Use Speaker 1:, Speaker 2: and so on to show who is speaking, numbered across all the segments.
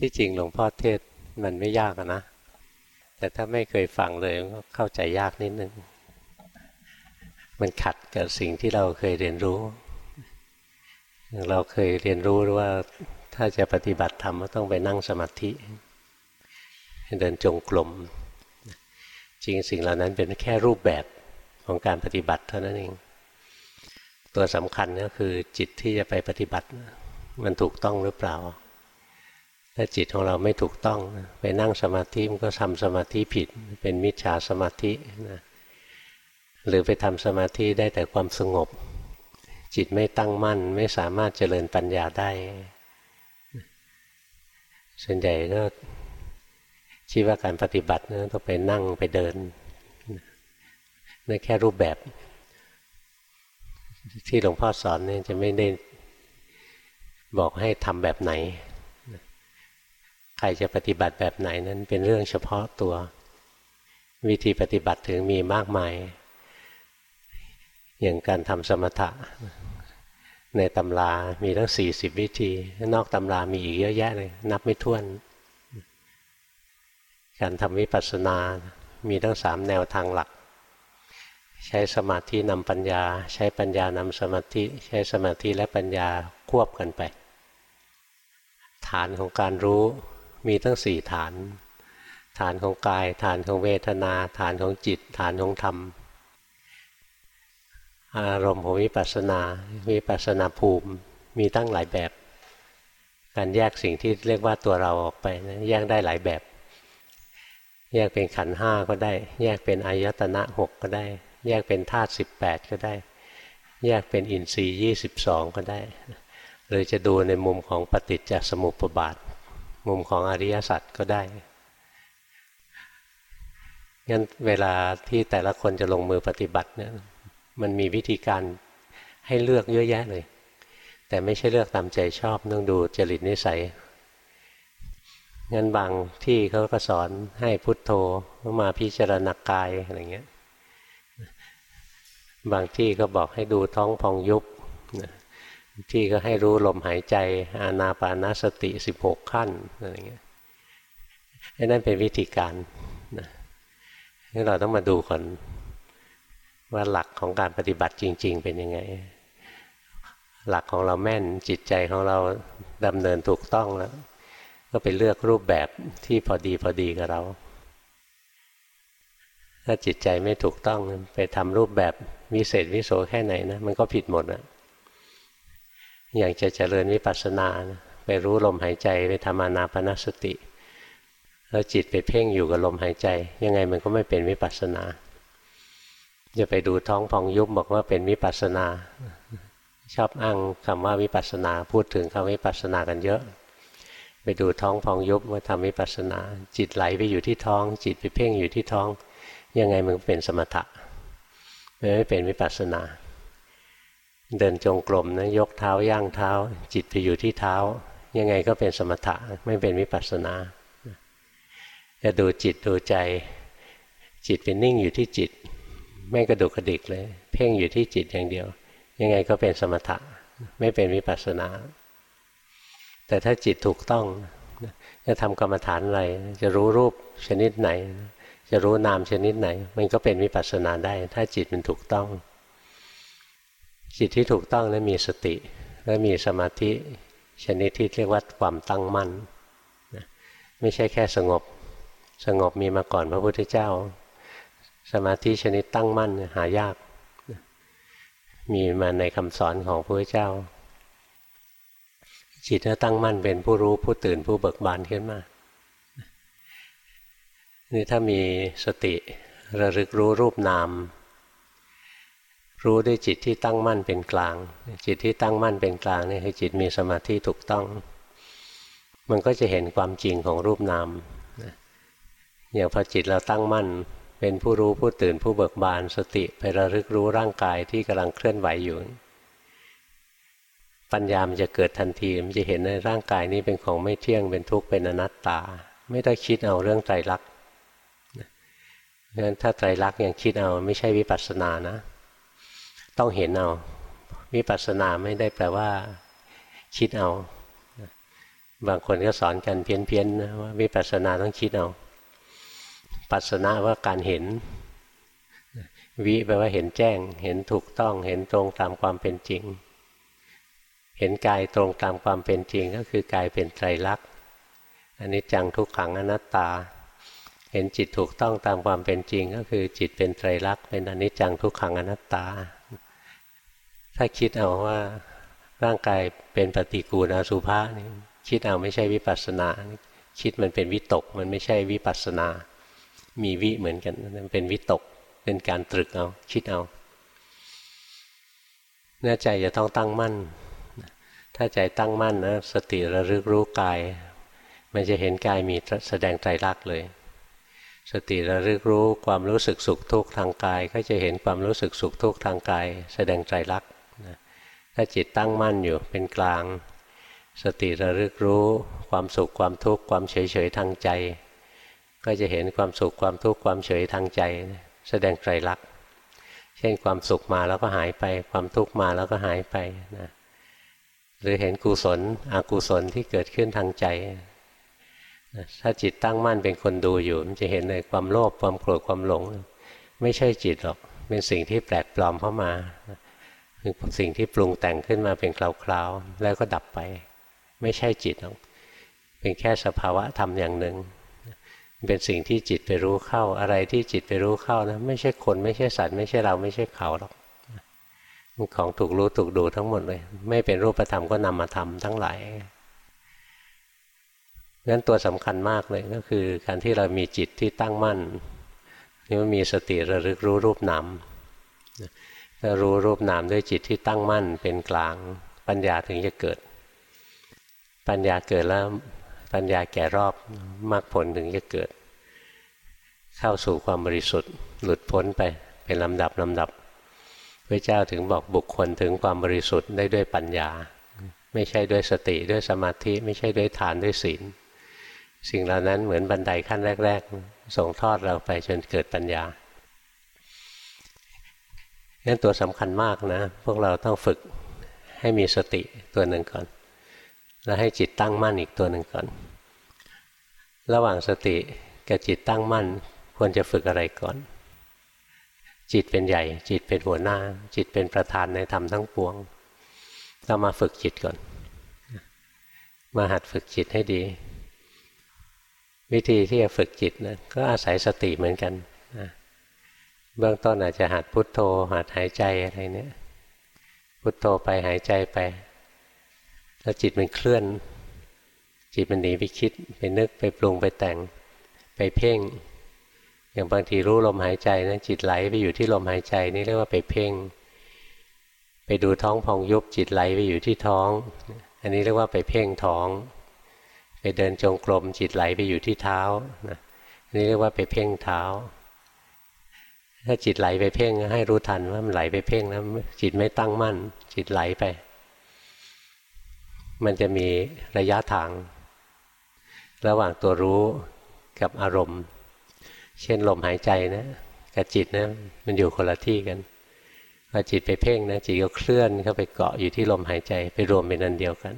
Speaker 1: ที่จริงหลวงพ่อเทศมันไม่ยากนะ แต่ถ้าไม่เคยฟังเลยก็เข้าใจยากนิดนึง มันขัดกับสิ่งที่เราเคยเรียนรู้ เราเคยเรียนรู้ว่าถ้าจะปฏิบัติธรรมก็ต้องไปนั่งสมาธิ เดินจงกรมจริงสิ่งเหล่านั้นเป็นแค่รูปแบบของการปฏิบัติเท่านั้นเอง ตัวสำคัญก็คือจิตที่จะไปปฏิบัติมันถูกต้องหรือเปล่า ถ้าจิตของเราไม่ถูกต้องไปนั่งสมาธิมันก็ทำสมาธิผิด เป็นมิจฉาสมาธินะหรือไปทำสมาธิได้แต่ความสงบ จิตไม่ตั้งมั่น ไม่สามารถเจริญปัญญาได้ ส่วนใหญ่ก็คิดว่าการปฏิบัตินะต้องไปนั่งไปเดินนั่นแค่รูปแบบ ที่หลวงพ่อสอนเนี่ยจะไม่ได้บอกให้ทำแบบไหน ใครจะปฏิบัติแบบไหนนั้นเป็นเรื่องเฉพาะตัว วิธีปฏิบัติถึงมีมากมาย อย่างการทำสมถะ ในตำรามีทั้งสี่สิบวิธี นอกตำรามีอีกเยอะแยะเลย นับไม่ถ้วน การทำวิปัสสนา มีทั้งสามแนวทางหลัก ใช้สมาธินำปัญญา ใช้ปัญญานำสมาธิ ใช้สมาธิและปัญญาควบกันไป ฐานของการรู้ มีตั้งสี่ฐาน ฐานของกาย ฐานของเวทนา ฐานของจิต ฐานของธรรม อารมณ์ของวิปัสสนาวิปัสสนาภูมิมีตั้งหลายแบบ การแยกสิ่งที่เรียกว่าตัวเราออกไปนะแยกได้หลายแบบ แยกเป็นขันห้าก็ได้ แยกเป็นอายตนะหกก็ได้ แยกเป็นธาตุสิบแปดก็ได้ แยกเป็นอินทรีย์ยี่สิบสองก็ได้หรือจะดูในมุมของปฏิจจสมุปบาท มุมของอริยสัจก็ได้งั้นเวลาที่แต่ละคนจะลงมือปฏิบัติเนี่ยมันมีวิธีการให้เลือกเยอะแยะเลย แต่ไม่ใช่เลือกตามใจชอบต้องดูจริตนิสัยงั้นบางที่เขาก็สอนให้พุทโธมาพิจารณากายอะไรเงี้ย บางที่ก็บอกให้ดูท้องพองยุบ ที่ก็ให้รู้ลมหายใจ อานาปานาสติสิบหกขั้นอะไรเงี้ยนั่นเป็นวิธีการนะนี่เราต้องมาดูก่อนว่าหลักของการปฏิบัติจริง ๆ เป็นยังไง หลักของเราแม่นจิตใจของเราดำเนินถูกต้องแล้ว ก็ไปเลือกรูปแบบที่พอดีพอดีกับเรา ถ้าจิตใจไม่ถูกต้องไปทำรูปแบบวิเศษวิโสแค่ไหนนะมันก็ผิดหมดอะ อย่างจะเจริญวิปัสสนานะไปรู้ลมหายใจไปทำอานาปนสติ แล้วจิตไปเพ่งอยู่กับลมหายใจ ยังไงมันก็ไม่เป็นวิปัสสนาจะไปดูท้องพองยุบบอกว่าเป็นวิปัสสนา ชอบอ้างคำว่าวิปัสสนาพูดถึงคำวิปัสสนากันเยอะ ไปดูท้องพองยุบว่าทำวิปัสสนา จิตไหลไปอยู่ที่ท้อง จิตไปเพ่งอยู่ที่ท้อง ยังไงมันเป็นสมถะไม่เป็นวิปัสสนา เดินจงกรมนะยกเท้าย่างเท้า จิตไปอยู่ที่เท้า ยังไงก็เป็นสมถะไม่เป็นวิปัสสนาจะดูจิตดูใจ จิตเป็นนิ่งอยู่ที่จิต ไม่กระดุกกระดิกเลย เพ่งอยู่ที่จิตอย่างเดียว ยังไงก็เป็นสมถะไม่เป็นวิปัสสนา แต่ถ้าจิตถูกต้องจะทำกรรมฐานอะไร จะรู้รูปชนิดไหน จะรู้นามชนิดไหน มันก็เป็นวิปัสสนาได้ ถ้าจิตมันถูกต้อง จิตที่ถูกต้องนั้นมีสติ และมีสมาธิชนิดที่เรียกว่าความตั้งมั่นไม่ใช่แค่สงบ สงบมีมาก่อนพระพุทธเจ้า สมาธิชนิดตั้งมั่นหายากมีมาในคำสอนของพระพุทธเจ้า จิตถ้าตั้งมั่นเป็นผู้รู้ผู้ตื่นผู้เบิกบานขึ้นมานี่ถ้ามีสติระลึกรู้รูปนาม รู้ด้วยจิตที่ตั้งมั่นเป็นกลาง จิตที่ตั้งมั่นเป็นกลางนี่คือจิตมีสมาธิถูกต้อง มันก็จะเห็นความจริงของรูปนามอย่างพอจิตเราตั้งมั่น เป็นผู้รู้ผู้ตื่นผู้เบิกบานสติไประลึกรู้ร่างกายที่กำลังเคลื่อนไหวอยู่ ปัญญามันจะเกิดทันทีมันจะเห็นในร่างกายนี้เป็นของไม่เที่ยงเป็นทุกข์เป็นอนัตตา ไม่ได้คิดเอาเรื่องไตรลักษณ์เพราะฉะนั้นถ้าไตรลักษณ์ยังคิดเอาไม่ใช่วิปัสสนานะ ต้องเห็นเอาวิปัสสนาไม่ได้แปลว่า คิดเอา บางคนก็สอนกันเพี้ยนๆนะว่าวิปัสสนาต้องคิดเอา ปัสสนาว่าการเห็น วิแปลว่าเห็นแจ้ง เห็นถูกต้อง เห็นตรงตามความเป็นจริง เห็นกายตรงตามความเป็นจริงก็คือกายเป็นไตรลักษณ์อันนี้จังทุกขังอนัตตา เห็นจิตถูกต้องตามความเป็นจริง ก็คือจิตเป็นไตรลักษณ์เป็นอนิจจังทุกขังอนัตตา ถ้าคิดเอาว่าร่างกายเป็นปฏิกูลอสุภะนี่คิดเอาไม่ใช่วิปัสสนา คิดมันเป็นวิตก มันไม่ใช่วิปัสสนา มีวิเหมือนกันมันเป็นวิตก เป็นการตรึกเอา คิดเอาเนื้อใจจะต้องตั้งมั่น ถ้าใจตั้งมั่นนะสติระลึกรู้กาย มันจะเห็นกายมีแสดงใจรักเลย สติระลึกรู้ความรู้สึกสุขทุกข์ทางกาย ก็จะเห็นความรู้สึกสุขทุกข์ทางกาย แสดงใจรัก ถ้าจิตตั้งมั่นอยู่เป็นกลาง สติระลึกรู้ความสุขความทุกข์ความเฉยเฉยทางใจ ก็จะเห็นความสุขความทุกข์ความเฉยทางใจ แสดงไตรลักษณ์เช่นความสุขมาแล้วก็หายไป ความทุกข์มาแล้วก็หายไปนะหรือเห็นกุศลอกุศลที่เกิดขึ้นทางใจถ้าจิตตั้งมั่นเป็นคนดูอยู่ มันจะเห็นในความโลภความโกรธความหลง ไม่ใช่จิตหรอก เป็นสิ่งที่แปลกปลอมเข้ามา เป็นสิ่งที่ปรุงแต่งขึ้นมาเป็นคราวๆแล้วก็ดับไป ไม่ใช่จิตหรอกเป็นแค่สภาวะธรรมอย่างหนึ่ง เป็นสิ่งที่จิตไปรู้เข้าอะไรที่จิตไปรู้เข้านะไม่ใช่คนไม่ใช่สัตว์ไม่ใช่เราไม่ใช่เขาหรอกมันของถูกรู้ถูกดูทั้งหมดเลย ไม่เป็นรูปธรรมก็นำมาทำทั้งหลายนั้นตัวสำคัญมากเลยก็คือการที่เรามีจิตที่ตั้งมั่นนี่มันมีสติระลึกรู้รูปนาม ถ้ารู้รูปนามด้วยจิตที่ตั้งมั่นเป็นกลาง ปัญญาถึงจะเกิด ปัญญาเกิดแล้วปัญญาแก่รอบมรรคผลถึงจะเกิด เข้าสู่ความบริสุทธิ์ หลุดพ้นไปเป็นลำดับลำดับพระเจ้าถึงบอกบุคคลถึงความบริสุทธิ์ได้ด้วยปัญญา ไม่ใช่ด้วยสติด้วยสมาธิ ไม่ใช่ด้วยฐานด้วยศีลสิ่งเหล่านั้นเหมือนบันไดขั้นแรก ๆ ส่งทอดเราไปจนเกิดปัญญา งั้นตัวสำคัญมากนะ พวกเราต้องฝึกให้มีสติตัวหนึ่งก่อน แล้วให้จิตตั้งมั่นอีกตัวหนึ่งก่อน ระหว่างสติกับจิตตั้งมั่นควรจะฝึกอะไรก่อน จิตเป็นใหญ่ จิตเป็นหัวหน้า จิตเป็นประธานในธรรมทั้งปวงเรามาฝึกจิตก่อน มาหัดฝึกจิตให้ดี วิธีที่จะฝึกจิตนะก็อาศัยสติเหมือนกัน เบื้องต้นอาจจะหัดพุทโธหัดหายใจอะไรเนี้ยพุทโธไปหายใจไป แล้วจิตมันเคลื่อน จิตมันหนีไปคิด ไปนึกไปปรุงไปแต่ง ไปเพ่ง อย่างบางทีรู้ลมหายใจนะจิตไหลไปอยู่ที่ลมหายใจนี่เรียกว่าไปเพ่ง ไปดูท้องพองยุบจิตไหลไปอยู่ที่ท้อง อันนี้เรียกว่าไปเพ่งท้อง ไปเดินจงกรมจิตไหลไปอยู่ที่เท้านะอันนี้เรียกว่าไปเพ่งเท้า ถ้าจิตไหลไปเพ่งให้รู้ทันว่ามันไหลไปเพ่งแล้วจิตไม่ตั้งมั่น จิตไหลไป มันจะมีระยะทาง ระหว่างตัวรู้กับอารมณ์ เช่นลมหายใจนะกับจิตนะมันอยู่คนละที่กันพอจิตไปเพ่งนะจิตก็เคลื่อนเข้าไปเกาะอยู่ที่ลมหายใจไปรวมเป็นอันเดียวกัน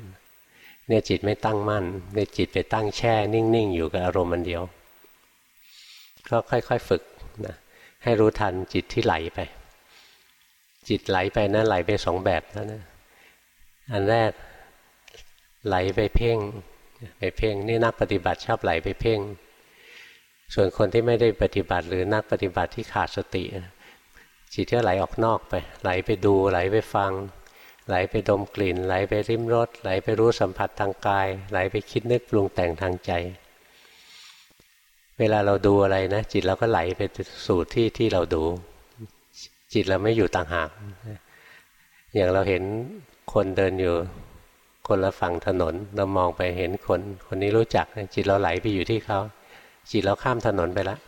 Speaker 1: เนี่ยจิตไม่ตั้งมั่นเนี่ยจิตไปตั้งแช่นิ่งๆ อยู่กับอารมณ์อันเดียว ก็ค่อยๆฝึกนะ ให้รู้ทันจิตที่ไหลไป จิตไหลไปนะไหลไปสองแบบนะนะอันแรกไหลไปเพ่งไปเพ่งนี่นักปฏิบัติชอบไหลไปเพ่ง ส่วนคนที่ไม่ได้ปฏิบัติหรือนักปฏิบัติที่ขาดสติ จิตก็ไหลออกนอกไป ไหลไปดูไหลไปฟัง ไหลไปดมกลิ่น ไหลไปริมรสไหลไปรู้สัมผัสทางกาย ไหลไปคิดนึกปรุงแต่งทางใจ เวลาเราดูอะไรนะ จิตเราก็ไหลไปสู่ที่ที่เราดู จิตเราไม่อยู่ต่างหาก อย่างเราเห็นคนเดินอยู่คนละฝั่งถนน เรามองไปเห็นคนคนนี้รู้จัก จิตเราไหลไปอยู่ที่เขา จิตเราข้ามถนนไปล้ว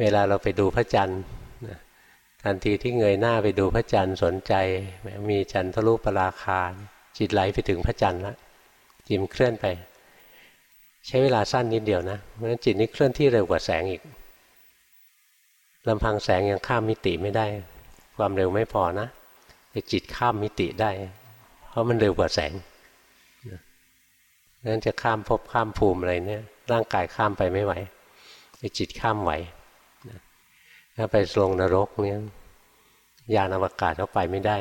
Speaker 1: เวลาเราไปดูพระจันทร์ทันทีที่เงยหน้าไปดูพระจันทร์สนใจ มีจันทรุปราคา จิตไหลไปถึงพระจันทร์ล้วจิมเคลื่อนไป ใช้เวลาสั้นนิดเดียวนะเพราะฉะนั้นจิตนี้เคลื่อนที่เร็วกว่าแสงอีกลำพังแสงยังข้ามมิติไม่ได้ ความเร็วไม่พอนะแต่จิตข้ามมิติได้ เพราะมันเร็วกว่าแสงนั้นจะข้ามภพข้ามภูมิอะไรเนี่ย ร่างกายข้ามไปไม่ไหวแต่จิตข้ามไหวถ้าไปลงนรกเนี่ยยานอวกาศก็ไปไม่ได้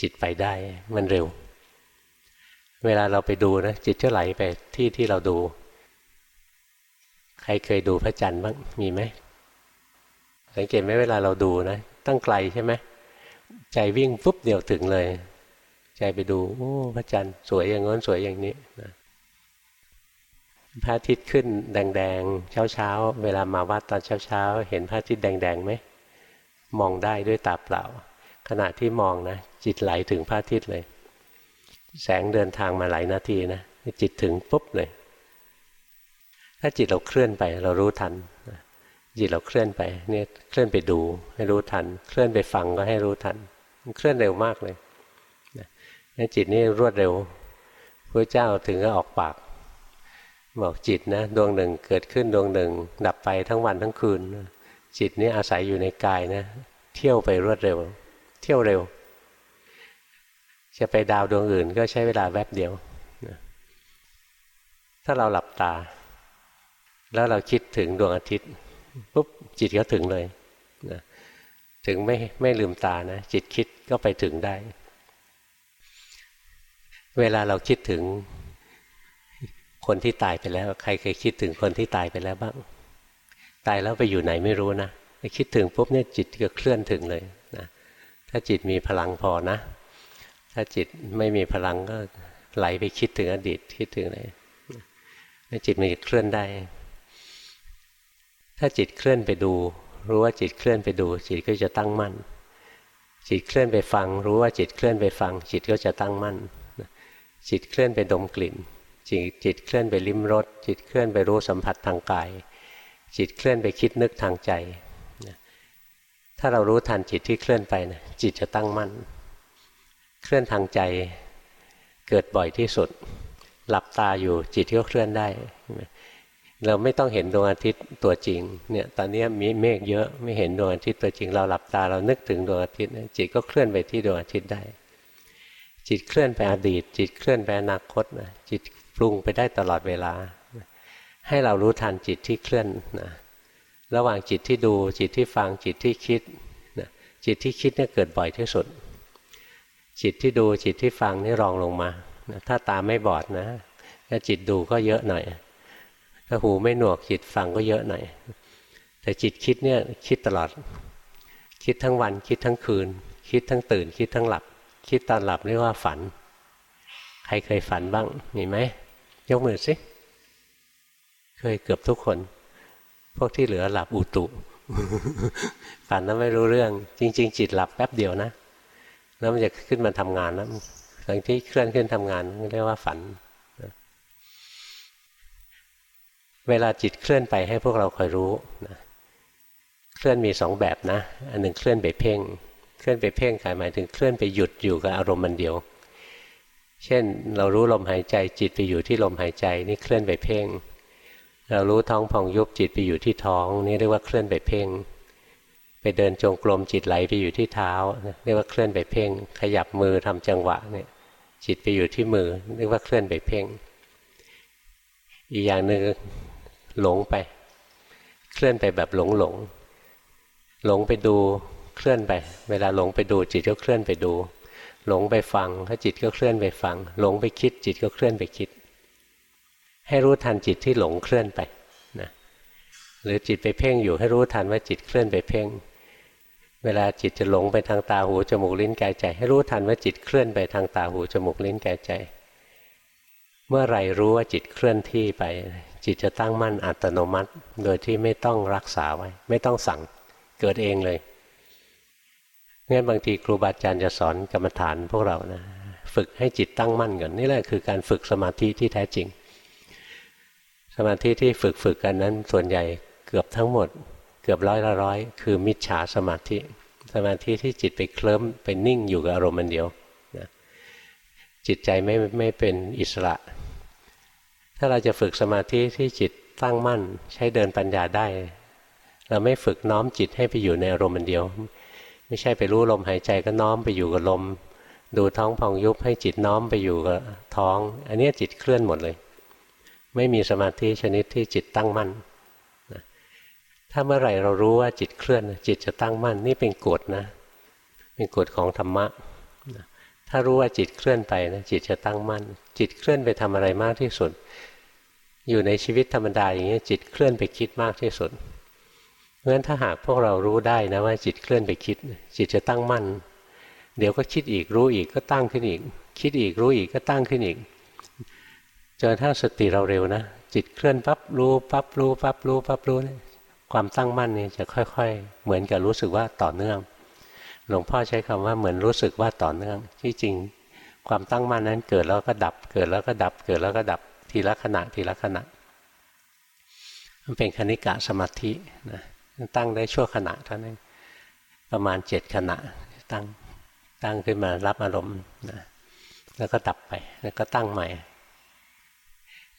Speaker 1: จิตไปได้ มันเร็ว เวลาเราไปดูนะจิตจะไหลไปที่ที่เราดู ใครเคยดูพระจันทร์บ้างมีไหมสังเกตไหมเวลาเราดูนะตั้งไกลใช่ไหมใจวิ่งปุ๊บเดียวถึงเลย ใจไปดูโอ้พระจันทร์สวยอย่างง้นสวยอย่างนี้นะพระอาทิตย์ขึ้นแดงๆเช้าๆเวลามาวัดตอนเช้าๆเห็นพระอาทิตย์แดงๆไหมมองได้ด้วยตาเปล่า ขณะที่มองนะจิตไหลถึงพระอาทิตย์เลย แสงเดินทางมาหลายนาทีนะจิตถึงปุ๊บเลย ถ้าจิตเราเคลื่อนไป เรารู้ทันจิตเราเคลื่อนไปเนี่ยเคลื่อนไปดูให้รู้ทัน เคลื่อนไปฟังก็ให้รู้ทัน มันเคลื่อนเร็วมากเลยนะจิตนี่รวดเร็วพระเจ้าถึงก็ออกปาก บอกจิตนะดวงหนึ่งเกิดขึ้นดวงหนึ่ง ดับไปทั้งวันทั้งคืน จิตนี้อาศัยอยู่ในกายนะ เที่ยวไปรวดเร็ว เที่ยวเร็ว จะไปดาวดวงอื่นก็ใช้เวลาแวบเดียวถ้าเราหลับตา แล้วเราคิดถึงดวงอาทิตย์ปุ๊บจิตก็ถึงเลยนะถึงไม่ไม่ลืมตานะ จิตคิดก็ไปถึงได้ เวลาเราคิดถึงคนที่ตายไปแล้ว ใครเคยคิดถึงคนที่ตายไปแล้วบ้าง ตายแล้วไปอยู่ไหนไม่รู้นะคิดถึงปุ๊บเนี่ยจิตก็เคลื่อนถึงเลยนะถ้าจิตมีพลังพอนะ ถ้าจิตไม่มีพลังก็ไหลไปคิดถึงอดีตคิดถึงอะไรจิตมันจะเคลื่อนได้ ถ้าจิตเคลื่อนไปดู รู้ว่าจิตเคลื่อนไปดู จิตก็จะตั้งมั่น จิตเคลื่อนไปฟัง รู้ว่าจิตเคลื่อนไปฟัง จิตก็จะตั้งมั่น จิตเคลื่อนไปดมกลิ่น จิตจิตเคลื่อนไปลิ้มรส จิตเคลื่อนไปรู้สัมผัสทางกาย จิตเคลื่อนไปคิดนึกทางใจ ถ้าเรารู้ทันจิตที่เคลื่อนไปนะจิตจะตั้งมั่น เคลื่อนทางใจเกิดบ่อยที่สุด หลับตาอยู่จิตก็เคลื่อนได้ เราไม่ต้องเห็นดวงอาทิตย์ตัวจริงเนี่ยตอนนี้มีเมฆเยอะไม่เห็นดวงอาทิตย์ตัวจริง เราหลับตาเรานึกถึงดวงอาทิตย์จิตก็เคลื่อนไปที่ดวงอาทิตย์ได้ จิตเคลื่อนไปอดีต จิตเคลื่อนไปอนาคตนะจิตปรุงไปได้ตลอดเวลา ให้เรารู้ทันจิตที่เคลื่อนนะระหว่างจิตที่ดูจิตที่ฟังจิตที่คิดนะจิตที่คิดเนี่ยเกิดบ่อยที่สุด จิตที่ดูจิตที่ฟังนี่รองลงมา ถ้าตาไม่บอดนะถ้าจิตดูก็เยอะหน่อย ถ้าหูไม่หนวกจิตฟังก็เยอะหน่อย แต่จิตคิดเนี่ยคิดตลอด คิดทั้งวันคิดทั้งคืน คิดทั้งตื่น คิดทั้งหลับ คิดตอนหลับเรียกว่าฝัน ใครเคยฝันบ้างมีไหมยกมือสิเคยเกือบทุกคน พวกที่เหลือหลับอุตุฝันแล้วไม่รู้เรื่อง จริง ๆ จิตหลับแป๊บเดียวนะ แล้วมันจะขึ้นมาทำงานนะหลังที่เคลื่อนขึ้นทำงานเรียกว่าฝัน เวลาจิตเคลื่อนไปให้พวกเราคอยรู้นะเคลื่อนมีสองแบบนะ อันหนึ่งเคลื่อนไปเพ่ง เคลื่อนไปเพ่งหมายถึงเคลื่อนไปหยุดอยู่กับอารมณ์มันเดียว เช่นเรารู้ลมหายใจจิตไปอยู่ที่ลมหายใจนี่เคลื่อนไปเพ่ง เรารู้ท้องพองยุบจิตไปอยู่ที่ท้องนี่เรียกว่าเคลื่อนไปเพ่ง ไปเดินจงกรมจิตไหลไปอยู่ที่เท้าเรียกว่าเคลื่อนไปเพ่ง ขยับมือทำจังหวะเนี่ยจิตไปอยู่ที่มือเรียกว่าเคลื่อนไปเพ่ง อีกอย่างหนึ่งหลงไป เคลื่อนไปแบบหลงหลงหลงไปดูเคลื่อนไป เวลาหลงไปดูจิตก็เคลื่อนไปดู หลงไปฟังถ้าจิตก็เคลื่อนไปฟัง หลงไปคิดจิตก็เคลื่อนไปคิด ให้รู้ทันจิตที่หลงเคลื่อนไปนะหรือจิตไปเพ่งอยู่ให้รู้ทันว่าจิตเคลื่อนไปเพ่ง เวลาจิตจะหลงไปทางตาหูจมูกลิ้นกายใจ ให้รู้ทันว่าจิตเคลื่อนไปทางตาหูจมูกลิ้นกายใจ เมื่อไรรู้ว่าจิตเคลื่อนที่ไป จิตจะตั้งมั่นอัตโนมัติ โดยที่ไม่ต้องรักษาไว้ ไม่ต้องสั่งเกิดเองเลยงั้นบางทีครูบาอาจารย์จะสอนกรรมฐานพวกเรานะฝึกให้จิตตั้งมั่นก่อนนี่แหละคือการฝึกสมาธิที่แท้จริง สมาธิที่ฝึกฝึกกันนั้นส่วนใหญ่เกือบทั้งหมด เกือบร้อยละร้อยคือมิจฉาสมาธิ สมาธิที่จิตไปเคลิ้มไปนิ่งอยู่กับอารมณ์มันเดียวนะจิตใจไม่ไม่เป็นอิสระ ถ้าเราจะฝึกสมาธิที่จิตตั้งมั่น ใช้เดินปัญญาได้ เราไม่ฝึกน้อมจิตให้ไปอยู่ในอารมณ์อันเดียว ไม่ใช่ไปรู้ลมหายใจก็น้อมไปอยู่กับลม ดูท้องพองยุบให้จิตน้อมไปอยู่กับท้อง อันนี้จิตเคลื่อนหมดเลย ไม่มีสมาธิชนิดที่จิตตั้งมั่น ถ้าเมื่อไหร่เรารู้ว่าจิตเคลื่อน จิตจะตั้งมั่นนี่เป็นกฎนะ เป็นกฎของธรรมะ ถ้ารู้ว่าจิตเคลื่อนไปนะจิตจะตั้งมั่น จิตเคลื่อนไปทำอะไรมากที่สุด อยู่ในชีวิตธรรมดาอย่างนี้จิตเคลื่อนไปคิดมากที่สุดเพราะฉะนั้นถ้าหากพวกเรารู้ได้นะว่าจิตเคลื่อนไปคิด จิตจะตั้งมั่น เดี๋ยวก็คิดอีกรู้อีกก็ตั้งขึ้นอีก คิดอีกรู้อีกก็ตั้งขึ้นอีกจนถ้าสติเราเร็วนะจิตเคลื่อนปั๊บรู้ปั๊บรู้ปั๊บรู้ปั๊บรู้ ความตั้งมั่นนี่จะค่อยๆ เหมือนกับรู้สึกว่าต่อเนื่อง หลวงพ่อใช้คำว่าเหมือนรู้สึกว่าต่อเนื่อง ที่จริงความตั้งมั่นนั้นเกิดแล้วก็ดับ เกิดแล้วก็ดับ เกิดแล้วก็ดับทีละขณะทีละขณะ มันเป็นคณิกะสมาธินะตั้งได้ชั่วขณะเท่านั้นประมาณเจ็ดขณะตั้งตั้งขึ้นมารับอารมณ์นะแล้วก็ดับไปแล้วก็ตั้งใหม่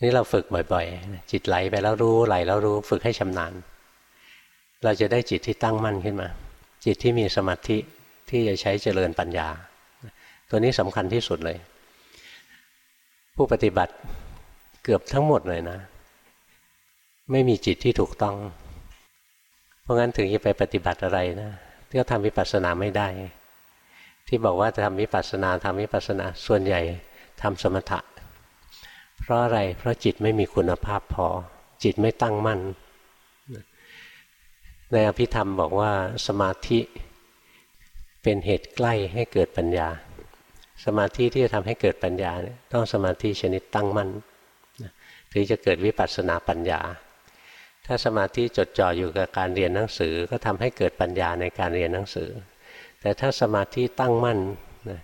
Speaker 1: นี่เราฝึกบ่อยๆ จิตไหลไปแล้วรู้ไหลแล้วรู้ฝึกให้ชำนาญ เราจะได้จิตที่ตั้งมั่นขึ้นมา จิตที่มีสมาธิที่จะใช้เจริญปัญญา ตัวนี้สำคัญที่สุดเลย ผู้ปฏิบัติเกือบทั้งหมดเลยนะ ไม่มีจิตที่ถูกต้อง เพราะงั้นถึงจะไปปฏิบัติอะไรนะก็ทำวิปัสสนาไม่ได้ ที่บอกว่าจะทำวิปัสสนาทำวิปัสสนาส่วนใหญ่ทำสมถะ เพราะอะไรเพราะจิตไม่มีคุณภาพพอ จิตไม่ตั้งมั่น ในอภิธรรมบอกว่าสมาธิเป็นเหตุใกล้ให้เกิดปัญญา สมาธิที่จะทำให้เกิดปัญญาเนี่ยต้องสมาธิชนิดตั้งมั่นถึงจะเกิดวิปัสสนาปัญญา ถ้าสมาธิจดจ่ออยู่กับการเรียนหนังสือก็ทำให้เกิดปัญญาในการเรียนหนังสือ แต่ถ้าสมาธิตั้งมั่นนะ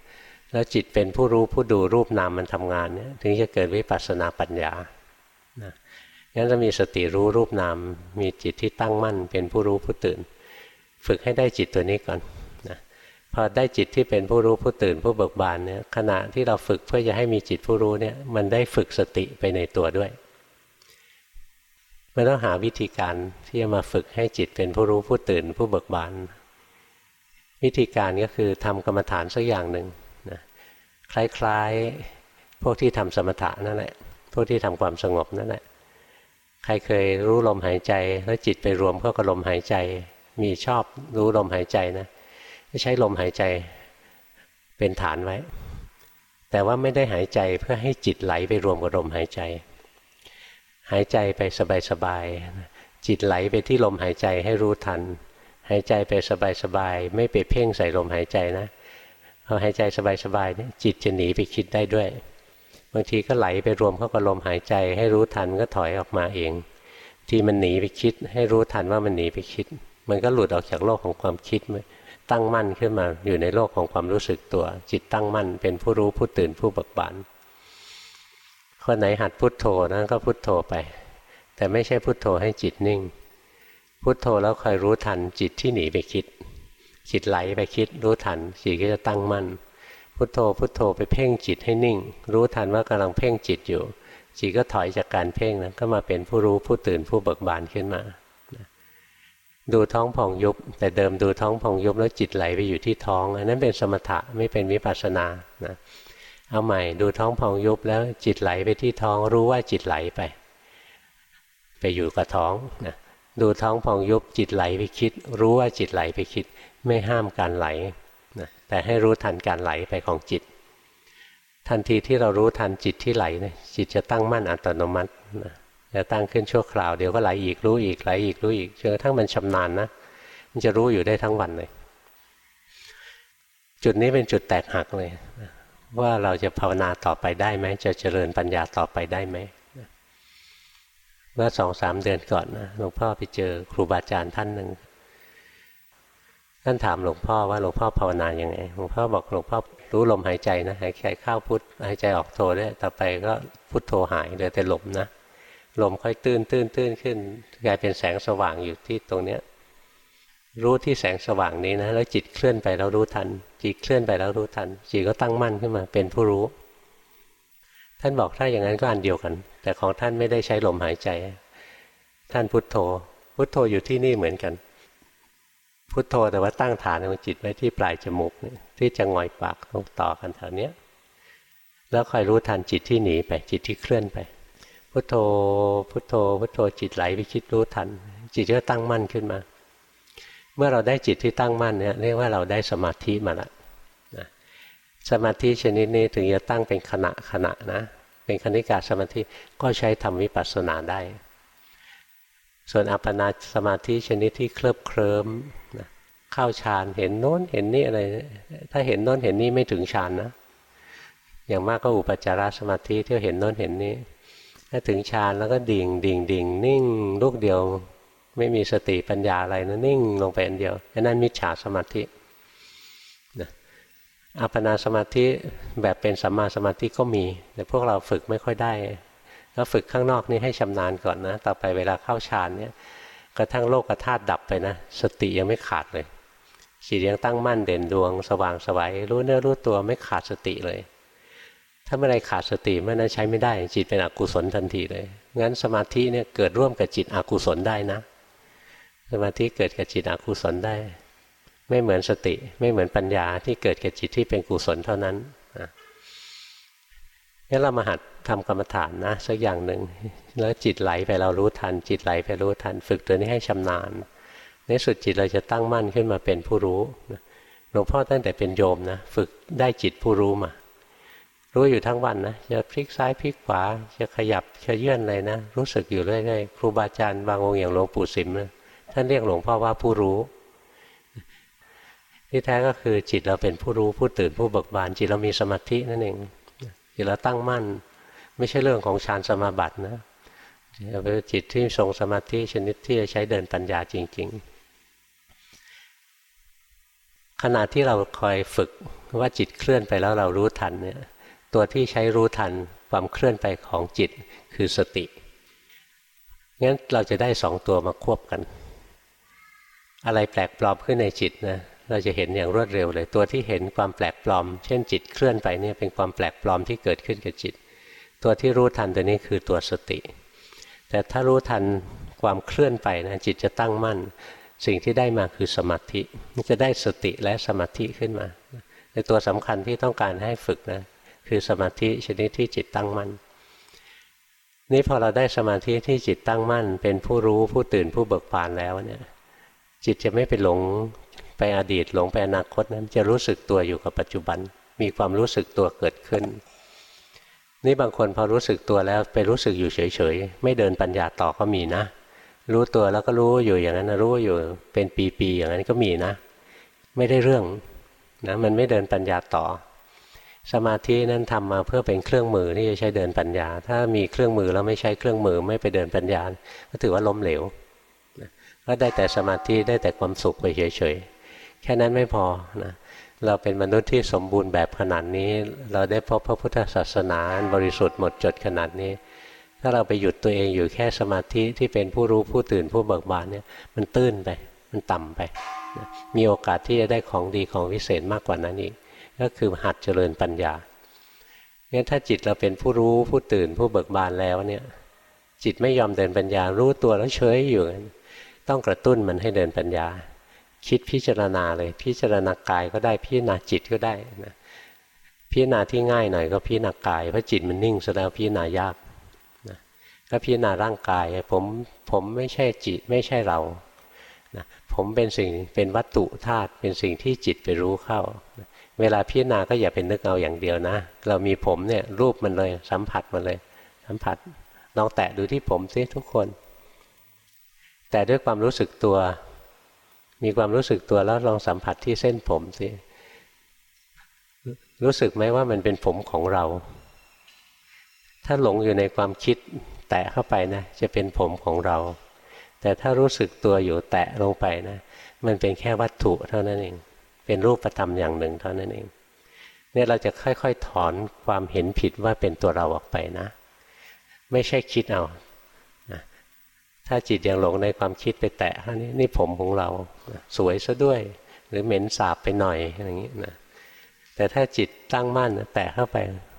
Speaker 1: แล้วจิตเป็นผู้รู้ผู้ดูรูปนามมันทำงานเนี่ยถึงจะเกิดวิปัสสนาปัญญานะ งั้นจะมีสติรู้รูปนาม มีจิตที่ตั้งมั่น เป็นผู้รู้ผู้ตื่น ฝึกให้ได้จิตตัวนี้ก่อนนะพอได้จิตที่เป็นผู้รู้ผู้ตื่น ผู้เบิกบานเนี่ยขณะที่เราฝึกเพื่อจะให้มีจิตผู้รู้เนี่ยมันได้ฝึกสติไปในตัวด้วยมันต้องหาวิธีการที่จะมาฝึกให้จิตเป็นผู้รู้ผู้ตื่น ผู้เบิกบานวิธีการก็คือทำกรรมฐานสักอย่างหนึ่งนะคล้ายๆ พวกที่ทำสมถะนั่นแหละพวกที่ทำความสงบนั่นแหละ ใครเคยรู้ลมหายใจ แล้วจิตไปรวมเข้ากับลมหายใจ มีชอบรู้ลมหายใจนะใช้ลมหายใจเป็นฐานไว้ แต่ว่าไม่ได้หายใจเพื่อให้จิตไหลไปรวมกับลมหายใจ หายใจไปสบายๆจิตไหลไปที่ลมหายใจให้รู้ทัน หายใจไปสบายๆไม่ไปเพ่งใส่ลมหายใจนะพอหายใจสบายๆเนี่ยจิตจะหนีไปคิดได้ด้วย บางทีก็ไหลไปรวมเข้ากับลมหายใจ ให้รู้ทันก็ถอยออกมาเอง ที่มันหนีไปคิด ให้รู้ทันว่ามันหนีไปคิด มันก็หลุดออกจากโลกของความคิดตั้งมั่นขึ้นมาอยู่ในโลกของความรู้สึกตัว จิตตั้งมั่น เป็นผู้รู้ผู้ตื่นผู้เบิกบานคนไหนหัดพุทโธนั้นก็พุทโธไป แต่ไม่ใช่พุทโธให้จิตนิ่ง พุทโธแล้วคอยรู้ทันจิตที่หนีไปคิด จิตไหลไปคิดรู้ทันจิตก็จะตั้งมั่น พุทโธพุทโธไปเพ่งจิตให้นิ่ง รู้ทันว่ากำลังเพ่งจิตอยู่ จิตก็ถอยจากการเพ่งนะก็มาเป็นผู้รู้ผู้ตื่นผู้เบิกบานขึ้นมา ดูท้องผ่องยุบ แต่เดิมดูท้องผ่องยุบแล้วจิตไหลไปอยู่ที่ท้องอันนั้นเป็นสมถะไม่เป็นวิปัสสนานะเอาใหม่ดูท้องพองยุบแล้วจิตไหลไปที่ท้องรู้ว่าจิตไหลไป ไปอยู่กับท้องนะดูท้องพองยุบจิตไหลไปคิด รู้ว่าจิตไหลไปคิด ไม่ห้ามการไหล นะแต่ให้รู้ทันการไหลไปของจิต ทันทีที่เรารู้ทันจิตที่ไหลเนะจิตจะตั้งมั่นอัตโนมัตินะจะตั้งขึ้นชั่วคราวเดี๋ยวก็ไหลอีกรู้อีกไหลอีกรู้อีกจนกระทั่งมันชำนาญนะมันจะรู้อยู่ได้ทั้งวันเลย จุดนี้เป็นจุดแตกหักเลยว่าเราจะภาวนาต่อไปได้ไหมจะเจริญปัญญาต่อไปได้ไหมเมื่อสองสามเดือนก่อนนะหลวงพ่อไปเจอครูบาอาจารย์ท่านหนึ่ง ท่านถามหลวงพ่อว่าหลวงพ่อภาวนาอย่างไงหลวงพ่อบอกหลวงพ่อรู้ลมหายใจนะหายใจเข้าพุทหายใจออกโทด้ต่อไปก็พุทโทหายเหลือแต่ลมนะลมค่อยตื้นตื้นตื้นขึ้นกลายเป็นแสงสว่างอยู่ที่ตรงเนี้ยรู้ที่แสงสว่างนี้นะแล้วจิตเคลื่อนไปแล้วรู้ทัน จิตเคลื่อนไปแล้วรู้ทัน จิตก็ตั้งมั่นขึ้นมาเป็นผู้รู้ ท่านบอกถ้าอย่างนั้นก็อันเดียวกัน แต่ของท่านไม่ได้ใช้ลมหายใจ ท่านพุทโธ พุทโธอยู่ที่นี่เหมือนกัน พุทโธแต่ว่าตั้งฐานของจิตไว้ที่ปลายจมูกที่จะงอยปากตรงต่อกันแถวเนี้ยแล้วคอยรู้ทันจิตที่หนีไปจิตที่เคลื่อนไป พุทโธพุทโธ พุทโธจิตไหลไปคิดรู้ทัน จิตก็ตั้งมั่นขึ้นมา เมื่อเราได้จิตที่ตั้งมั่นเนี่ยเรียกว่าเราได้สมาธิมาละนะสมาธิชนิดนี้ถึงจะตั้งเป็นขณะขณะนะ เป็นคณิกาสมาธิก็ใช้ทำวิปัสสนาได้ ส่วนอัปปนาสมาธิชนิดที่เคลิบเคลิ้ม เข้าฌานเห็นโน้นเห็นนี่อะไร ถ้าเห็นโน้นเห็นนี่ไม่ถึงฌานนะ อย่างมากก็อุปจารสมาธิที่เห็นโน้นเห็นนี่ถ้าถึงฌานแล้วก็ดิ่งดิ่งดิ่งนิ่งลูกเดียวไม่มีสติปัญญาอะไรนะนิ่งลงไปอันเดียวนั่นมิจฉาสมาธิอัปปนาสมาธิแบบเป็นสัมมาสมาธิก็มี แต่พวกเราฝึกไม่ค่อยได้ก็ฝึกข้างนอกนี่ให้ชำนาญก่อนนะ ต่อไปเวลาเข้าฌานเนี่ยกระทั่งโลกธาตุดับไปนะ สติยังไม่ขาดเลย จิตยังตั้งมั่นเด่นดวง สว่างสวัยรู้เนื้อรู้ตัวไม่ขาดสติเลย ถ้าเมื่อไรขาดสติเมื่อนั้นใช้ไม่ได้ จิตเป็นอกุศลทันทีเลยงั้นสมาธิเนี่ยเกิดร่วมกับจิตอกุศลได้นะ สมาธิเกิดกับจิตอกุศลได้ ไม่เหมือนสติ ไม่เหมือนปัญญาที่เกิดกับจิตที่เป็นกุศลเท่านั้นงั้นเรามาหัดทำกรรมฐานนะสักอย่างหนึ่งแล้วจิตไหลไปเรารู้ทัน จิตไหลไปรู้ทัน ฝึกตัวนี้ให้ชำนาญ ในสุดจิตเราจะตั้งมั่นขึ้นมาเป็นผู้รู้หลวงพ่อตั้งแต่เป็นโยมนะฝึกได้จิตผู้รู้มา รู้อยู่ทั้งวันนะจะพลิกซ้ายพลิกขวาจะขยับจะเยื่อนอะไรนะรู้สึกอยู่เรื่อยๆครูบาอาจารย์บางองค์อย่างหลวงปู่สิมนะท่านเรียกหลวงพ่อว่าผู้รู้ที่แท้ก็คือจิตเราเป็นผู้รู้ผู้ตื่นผู้เบิกบานจิตเรามีสมาธินั่นเองจิตเราตั้งมั่น ไม่ใช่เรื่องของฌานสมาบัตินะเป็นจิตที่ทรงสมาธิชนิดที่จะใช้เดินปัญญาจริง ๆ ขณะที่เราคอยฝึกว่าจิตเคลื่อนไปแล้วเรารู้ทันเนี่ยตัวที่ใช้รู้ทันความเคลื่อนไปของจิตคือสติงั้นเราจะได้สองตัวมาควบกัน อะไรแปลกปลอมขึ้นในจิตนะเราจะเห็นอย่างรวดเร็วเลย ตัวที่เห็นความแปลกปลอม เช่นจิตเคลื่อนไปเนี่ยเป็นความแปลกปลอมที่เกิดขึ้นกับจิต ตัวที่รู้ทันตัวนี้คือตัวสติ แต่ถ้ารู้ทันความเคลื่อนไปนะจิตจะตั้งมั่น สิ่งที่ได้มาคือสมาธิมันจะได้สติและสมาธิขึ้นมาในตัวสำคัญที่ต้องการให้ฝึกนะคือสมาธิชนิดที่จิตตั้งมั่นนี่พอเราได้สมาธิที่จิตตั้งมั่น เป็นผู้รู้ผู้ตื่นผู้เบิกบานแล้วเนี่ย จิตจะไม่ไปหลงไปอดีตหลงไปอนาคตนั้นจะรู้สึกตัวอยู่กับปัจจุบัน มีความรู้สึกตัวเกิดขึ้น นี่บางคนพอรู้สึกตัวแล้วไปรู้สึกอยู่เฉยๆ ไม่เดินปัญญาต่อก็มีนะ รู้ตัวแล้วก็รู้อยู่อย่างนั้นรู้อยู่เป็นปีๆอย่างนั้นก็มีนะ ไม่ได้เรื่องนะมันไม่เดินปัญญาต่อ สมาธินั้นทำมาเพื่อเป็นเครื่องมือที่จะใช้เดินปัญญา ถ้ามีเครื่องมือแล้วไม่ใช้เครื่องมือไม่ไปเดินปัญญา ก็ถือว่าล้มเหลวก็ได้แต่สมาธิได้แต่ความสุขไปเฉยๆแค่นั้นไม่พอนะเราเป็นมนุษย์ที่สมบูรณ์แบบขนาดนี้ เราได้พบพระพุทธศาสนาบริสุทธิ์หมดจดขนาดนี้ ถ้าเราไปหยุดตัวเองอยู่แค่สมาธิที่เป็นผู้รู้ผู้ตื่นผู้เบิกบานเนี่ยมันตื้นไป มันต่ำไป มีโอกาสที่จะได้ของดีของวิเศษมากกว่านั้นอีก ก็คือหัดเจริญปัญญางั้นถ้าจิตเราเป็นผู้รู้ผู้ตื่นผู้เบิกบานแล้วเนี่ยจิตไม่ยอมเดินปัญญารู้ตัวแล้วเฉยอยู่ ต้องกระตุ้นมันให้เดินปัญญา คิดพิจารณาเลย พิจารณากายก็ได้พิจารณาจิตก็ได้นะพิจารณาที่ง่ายหน่อยก็พิจารณากายเพราะจิตมันนิ่งแล้วพิจารณายาก นะก็พิจารณาร่างกายผมผมไม่ใช่จิตไม่ใช่เรานะผมเป็นสิ่งเป็นวัตถุธาตุเป็นสิ่งที่จิตไปรู้เข้า เวลาพิจารณาก็อย่าเป็นนึกเอาอย่างเดียวนะ เรามีผมเนี่ยรูปมันเลย สัมผัสมันเลย สัมผัสลองแตะดูที่ผมซิทุกคน แต่ด้วยความรู้สึกตัว มีความรู้สึกตัวแล้วลองสัมผัสที่เส้นผมสิรู้สึกไหมว่ามันเป็นผมของเรา ถ้าหลงอยู่ในความคิด แตะเข้าไปนะจะเป็นผมของเรา แต่ถ้ารู้สึกตัวอยู่แตะลงไปนะมันเป็นแค่วัตถุเท่านั้นเอง เป็นรูปธรรมอย่างหนึ่งเท่านั้นเองเนี่ยเราจะค่อยๆถอนความเห็นผิดว่าเป็นตัวเราออกไปนะ ไม่ใช่คิดเอาถ้าจิตยังหลงในความคิดไปแตะนี่นี่ผมของเราสวยซะด้วย หรือเหม็นสาบไปหน่อยอย่างนี้นะแต่ถ้าจิตตั้งมั่นแตะเข้าไป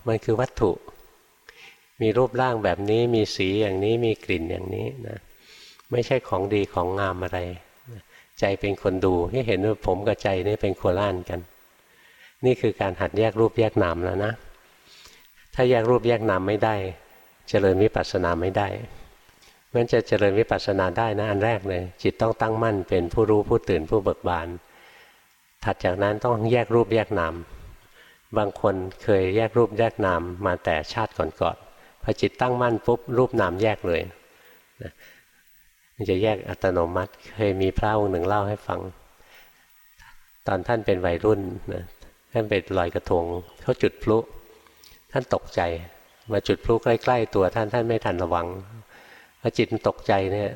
Speaker 1: มันคือวัตถุ มีรูปร่างแบบนี้มีสีอย่างนี้มีกลิ่นอย่างนี้นะไม่ใช่ของดีของงามอะไรใจเป็นคนดูให้เห็นว่าผมกับใจนี่เป็นโคล่านกัน นี่คือการหัดแยกรูปแยกนามแล้วนะ ถ้าแยกรูปแยกนามไม่ได้ เจริญวิปัสสนาไม่ได้มันจะเจริญวิปัสสนาได้นะอันแรกเลย จิตต้องตั้งมั่นเป็นผู้รู้ผู้ตื่นผู้เบิกบาน ถัดจากนั้นต้องแยกรูปแยกนาม บางคนเคยแยกรูปแยกนามมาแต่ชาติก่อนๆ อจิตตั้งมั่นปุ๊บรูปนามแยกเลยนะมันจะแยกอัตโนมัติ เคยมีพระองค์หนึ่งเล่าให้ฟัง ตอนท่านเป็นวัยรุ่นนะท่านเป็นลอยกระทงเขาจุดพลุ ท่านตกใจ มาจุดพลุใกล้ ๆ ตัวท่านท่านไม่ทันระวังพอจิตตกใจเนี่ย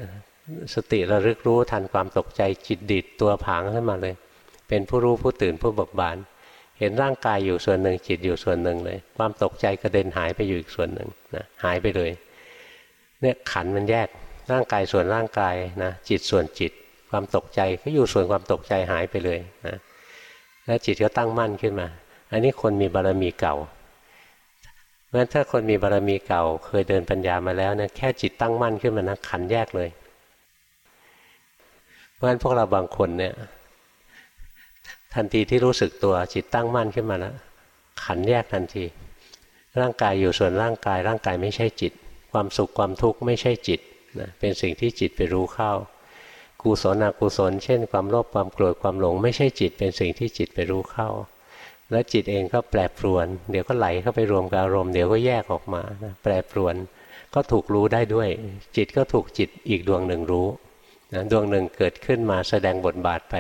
Speaker 1: สติระลึกรู้ทันความตกใจจิตดิดตัวผางขึ้นมาเลย เป็นผู้รู้ผู้ตื่นผู้เบิกบาน เห็นร่างกายอยู่ส่วนหนึ่งจิตอยู่ส่วนหนึ่งเลย ความตกใจกระเด็นหายไปอยู่อีกส่วนหนึ่งนะหายไปเลยเนี่ยขันมันแยกร่างกายส่วนร่างกายนะจิตส่วนจิต ความตกใจก็อยู่ส่วนความตกใจหายไปเลยนะแล้วจิตก็ตั้งมั่นขึ้นมา อันนี้คนมีบารมีเก่าเพราะฉะนั้นถ้าคนมีบารมีเก่า เคยเดินปัญญามาแล้วเนี่ยแค่จิตตั้งมั่นขึ้นมานะขันแยกเลย เพราะฉะนั้นพวกเราบางคนเนี่ย ทันทีที่รู้สึกตัวจิตตั้งมั่นขึ้นมาแล้วขันแยกทันที ร่างกายอยู่ส่วนร่างกาย ร่างกายไม่ใช่จิต ความสุขความทุกข์ไม่ใช่จิตนะเป็นสิ่งที่จิตไปรู้เข้า กุศลอกุศล เช่น ความโลภความโกรธความหลง ไม่ใช่จิต เป็นสิ่งที่จิตไปรู้เข้า แล้วจิตเองก็แปรปรวน เดี๋ยวก็ไหลเข้าไปรวมกับอารมณ์เดี๋ยวก็แยกออกมานะแปรปรวนก็ถูกรู้ได้ด้วย จิตก็ถูกจิตอีกดวงหนึ่งรู้นะดวงหนึ่งเกิดขึ้นมาแสดงบทบาทไป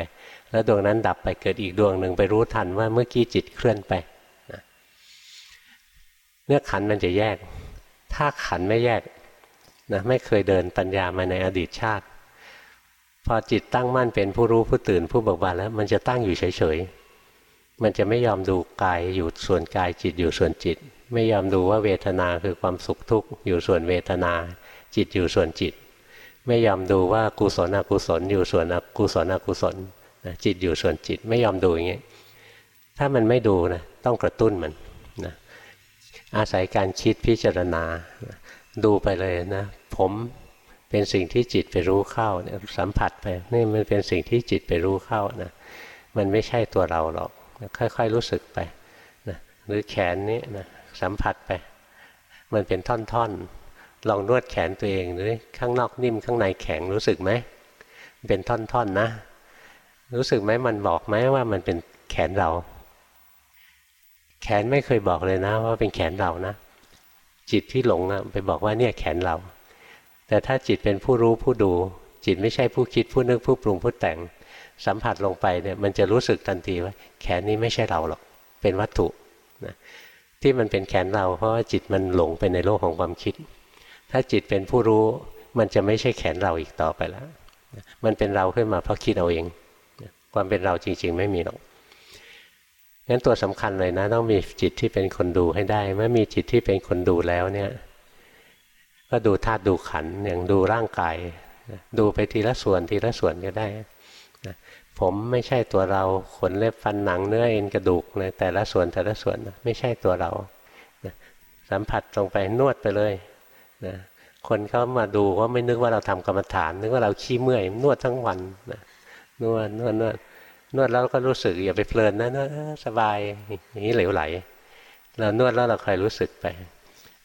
Speaker 1: แล้วดวงนั้นดับไปเกิดอีกดวงหนึ่งไปรู้ทันว่าเมื่อกี้จิตเคลื่อนไปนะเนื้อขันมันจะแยก ถ้าขันไม่แยกนะไม่เคยเดินปัญญามาในอดีตชาติ พอจิตตั้งมั่นเป็นผู้รู้ผู้ตื่นผู้เบิกบานแล้ว มันจะตั้งอยู่เฉยๆ มันจะไม่ยอมดูกายอยู่ส่วนกายจิตอยู่ส่วนจิต ไม่ยอมดูว่าเวทนาคือความสุขทุกข์อยู่ส่วนเวทนา จิตอยู่ส่วนจิต ไม่ยอมดูว่ากุศลอกุศลอยู่ส่วนอกุศลอกุศล จิตอยู่ส่วนจิตไม่ยอมดูอย่างนี้ถ้ามันไม่ดูนะต้องกระตุ้นมันนะอาศัยการคิดพิจารณาดูไปเลยนะผมเป็นสิ่งที่จิตไปรู้เข้าเนี่ยสัมผัสไปนี่มันเป็นสิ่งที่จิตไปรู้เข้านะมันไม่ใช่ตัวเราหรอกค่อยๆรู้สึกไปนะหรือแขนนี้นะสัมผัสไป มันเป็นท่อนๆลองนวดแขนตัวเองหรือข้างนอกนิ่มข้างในแข็งรู้สึกไหมเป็นท่อนๆนนะ รู้สึกไหมมันบอกไหมว่ามันเป็นแขนเรา แขนไม่เคยบอกเลยนะ ว่าเป็นแขนเรานะจิตที่หลงไปบอกว่าเนี่ยแขนเรา แต่ถ้าจิตเป็นผู้รู้ผู้ดู จิตไม่ใช่ผู้คิดผู้นึกผู้ปรุงผู้แต่ง สัมผัสลงไปเนี่ยมันจะรู้สึกทันทีว่า แขนนี้ไม่ใช่เราหรอกเป็นวัตถุนะที่มันเป็นแขนเราเพราะว่าจิตมันหลงไปในโลกของความคิด ถ้าจิตเป็นผู้รู้มันจะไม่ใช่แขนเราอีกต่อไปแล้ว มันเป็นเราขึ้นมาเพราะคิดเอาเอง ความเป็นเราจริง ๆ ไม่มีหรอกงั้นตัวสำคัญเลยนะ ต้องมีจิตที่เป็นคนดูให้ได้ เมื่อมีจิตที่เป็นคนดูแล้วเนี่ย ก็ดูธาตุดูขันอย่างดูร่างกาย ดูไปทีละส่วนทีละส่วนก็ได้ผมไม่ใช่ตัวเราขนเล็บฟันหนังเนื้อเอ็นกระดูกนแต่ละส่วนแต่ละส่วนนะไม่ใช่ตัวเรานะสัมผัสตรงไปนวดไปเลยนะคนเขามาดูก็ไม่นึกว่าเราทำกรรมฐาน นึกว่าเราขี้เมื่อยนวดทั้งวันนะ นวดนวดนวดนวดแล้วก็รู้สึกอย่าไปเพลินนะนวดสบายอย่างนี้เหลวไหล เรานวดแล้วเราคอยรู้สึกไป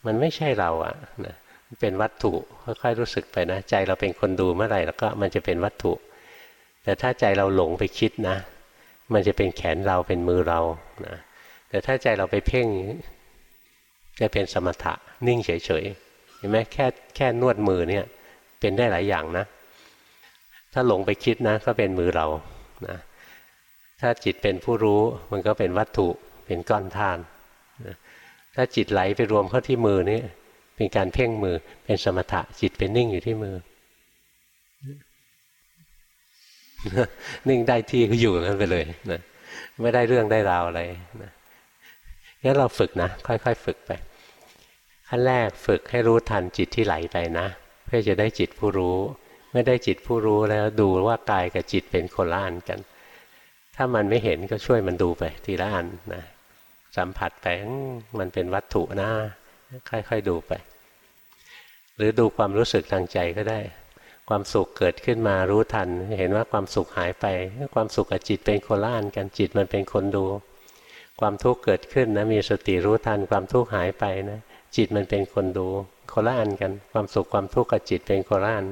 Speaker 1: มันไม่ใช่เราอะนะเป็นวัตถุค่อยๆรู้สึกไปนะ ใจเราเป็นคนดูเมื่อไหร่แล้วก็มันจะเป็นวัตถุ แต่ถ้าใจเราหลงไปคิดนะ มันจะเป็นแขนเราเป็นมือเรานะแต่ถ้าใจเราไปเพ่งจะเป็นสมถะนิ่งเฉยๆเห็นไหมแค่แค่นวดมือเนี่ยเป็นได้หลายอย่างนะ ถ้าหลงไปคิดนะ ก็เป็นมือเรานะถ้าจิตเป็นผู้รู้มันก็เป็นวัตถุเป็นก้อนธาตุนะถ้าจิตไหลไปรวมเข้าที่มือนี่เป็นการเพ่งมือเป็นสมถะจิตเป็นนิ่งอยู่ที่มือ นิ่งได้ที่ก็อยู่กันไปเลยนะไม่ได้เรื่องได้ราวอะไรนะงั้นเราฝึกนะ ค่อยๆ ฝึกไปขั้นแรกฝึกให้รู้ทันจิตที่ไหลไปนะ เพื่อจะได้จิตผู้รู้ เมื่อได้จิตผู้รู้แล้วดูว่ากายกับจิตเป็นคนละอันกัน ถ้ามันไม่เห็นก็ช่วยมันดูไปทีละอันนะสัมผัสไปมันเป็นวัตถุนะค่อยๆดูไป หรือดูความรู้สึกทางใจก็ได้ ความสุขเกิดขึ้นมารู้ทัน เห็นว่าความสุขหายไป ความสุขกับจิตเป็นคนละอันกันจิตมันเป็นคนดู ความทุกข์เกิดขึ้นนะมีสติรู้ทัน ความทุกข์หายไปนะจิตมันเป็นคนดูคนละอันกัน ความสุขความทุกข์กับจิตเป็นคนละอัน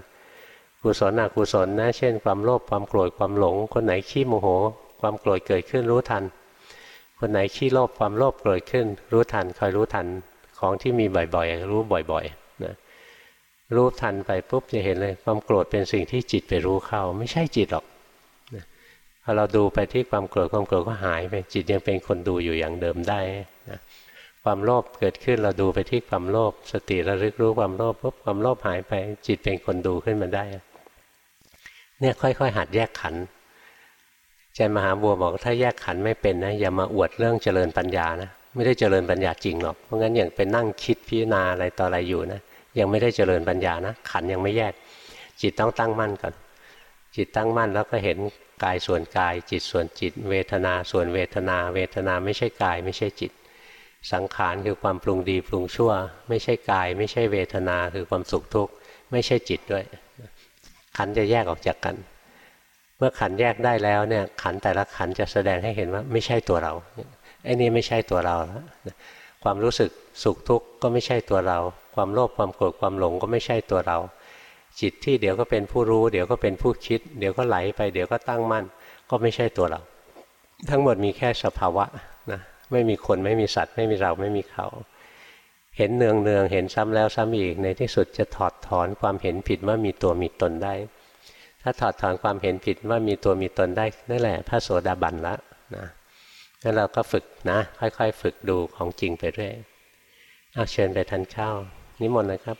Speaker 1: กุศลอกุศลนะ เช่น ความโลภความโกรธความหลง คนไหนขี้โมโห ความโกรธเกิดขึ้นรู้ทัน คนไหนขี้โลภความโลภโกรธขึ้น รู้ทันคอยรู้ทันของที่มีบ่อยๆ รู้บ่อยๆนะรู้ทันไปปุ๊บจะเห็นเลย ความโกรธเป็นสิ่งที่จิตไปรู้เข้า ไม่ใช่จิตหรอกพอเราดูไปที่ความโกรธความโกรธก็หายไปจิตยังเป็นคนดูอยู่อย่างเดิมได้นะความโลภเกิดขึ้นเราดูไปที่ความโลภสติระลึกรู้ความโลภปุ๊บความโลภหายไปจิตเป็นคนดูขึ้นมาได้ เนี่ยค่อยๆหัดแยกขันใจมหาบัวบอกถ้าแยกขันไม่เป็นนะอย่ามาอวดเรื่องเจริญปัญญานะไม่ได้เจริญปัญญาจริงหรอกเพราะงั้นอย่างเป็นนั่งคิดพิจารณาอะไรต่ออะไรอยู่นะยังไม่ได้เจริญปัญญานะขันยังไม่แยก จิตต้องตั้งมั่นก่อนจิตตั้งมั่นแล้วก็เห็นกายส่วนกาย จิตส่วนจิต เวทนาส่วนเวทนา เวทนาไม่ใช่กาย ไม่ใช่จิต สังขารคือความปรุงดีปรุงชั่ว ไม่ใช่กาย ไม่ใช่เวทนาคือความสุขทุกข์ไม่ใช่จิตด้วย ขันจะแยกออกจากกัน เมื่อขันแยกได้แล้วเนี่ยขันแต่ละขันจะแสดงให้เห็นว่าไม่ใช่ตัวเราไอ้นี่ไม่ใช่ตัวเราแล้วความรู้สึกสุขทุกข์ก็ไม่ใช่ตัวเรา ความโลภความโกรธความหลงก็ไม่ใช่ตัวเรา จิตที่เดี๋ยวก็เป็นผู้รู้ เดี๋ยวก็เป็นผู้คิด เดี๋ยวก็ไหลไป เดี๋ยวก็ตั้งมั่น ก็ไม่ใช่ตัวเรา ทั้งหมดมีแค่สภาวะนะไม่มีคนไม่มีสัตว์ ไม่มีเราไม่มีเขา เห็นเนืองเนืองเห็นซ้ำแล้วซ้ำอีกในที่สุดจะถอดถอนความเห็นผิดว่ามีตัวมีตนได้ ถ้าถอดถอนความเห็นผิดว่ามีตัวมีตนได้นั่นแหละพระโสดาบันละนะงั้นเราก็ฝึกนะ ค่อยๆ ฝึกดูของจริงไปเรื่อยเอาเชิญไปทันข้าวนิมนต์นะครับ